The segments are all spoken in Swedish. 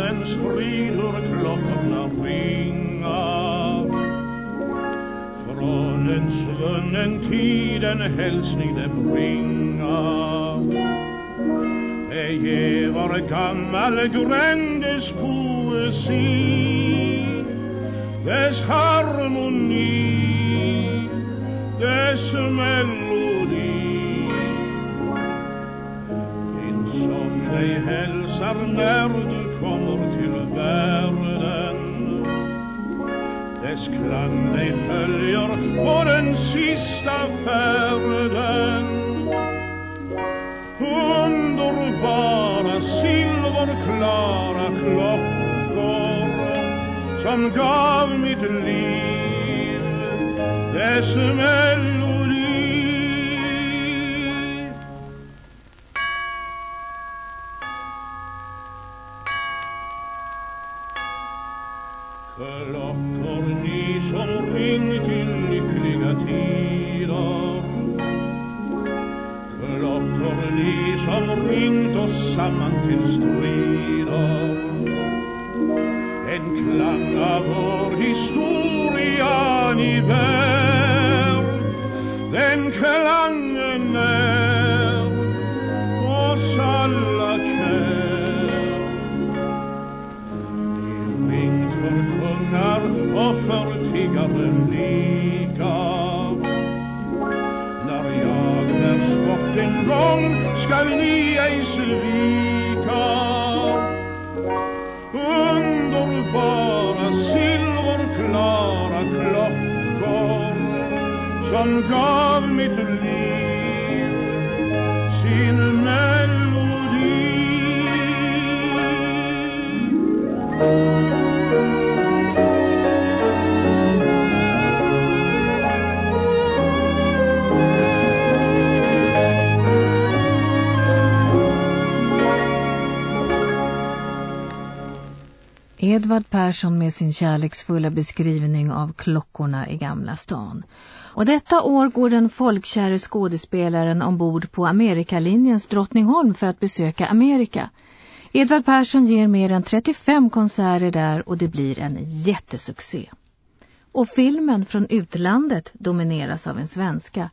strid fridor klockorna ringa Från en svunnen tid en hälsning det bringa Det var gammal grändes poesi Dess harmoni Dess melodi. Din sång dig hälsar när du Dess klang dig följer på den sista färden. Underbara silverklara klockor Som gav mitt liv. Dess Klockor ni som ringt till lyckliga tider. Lika När jag bärs bort en gång skall ni ej svika. Underbara silverklara klockor Som gav mitt liv. Sin Edvard Persson med sin kärleksfulla beskrivning av klockorna i Gamla stan. Och detta år går den folkkäre skådespelaren ombord på Amerikalinjens Drottningholm för att besöka Amerika. Edvard Persson ger mer än 35 konserter där och det blir en jättesuccé. Och filmen från utlandet domineras av en svenska,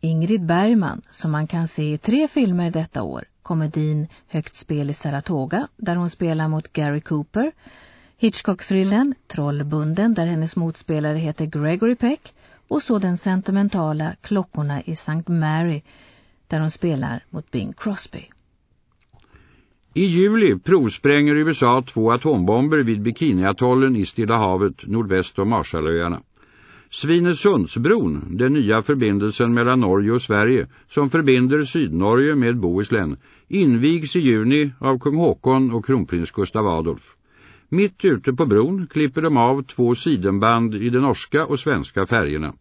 Ingrid Bergman, som man kan se i tre filmer detta år. Komedin Högt spel i Saratoga, där hon spelar mot Gary Cooper. Hitchcock-thrillen Trollbunden, där hennes motspelare heter Gregory Peck. Och så den sentimentala Klockorna i St. Mary, där hon spelar mot Bing Crosby. I juli provspränger USA två atombomber vid Bikiniatollen i Stilla havet nordväst om Marshallöarna. Svinesundsbron, den nya förbindelsen mellan Norge och Sverige som förbinder Sydnorge med Bohuslän, invigs i juni av kung Håkon och kronprins Gustav Adolf. Mitt ute på bron klipper de av två sidenband i de norska och svenska färgerna.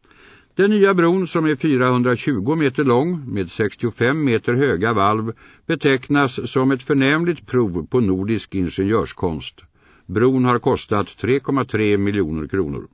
Den nya bron som är 420 meter lång med 65 meter höga valv betecknas som ett förnämligt prov på nordisk ingenjörskonst. Bron har kostat 3,3 miljoner kronor.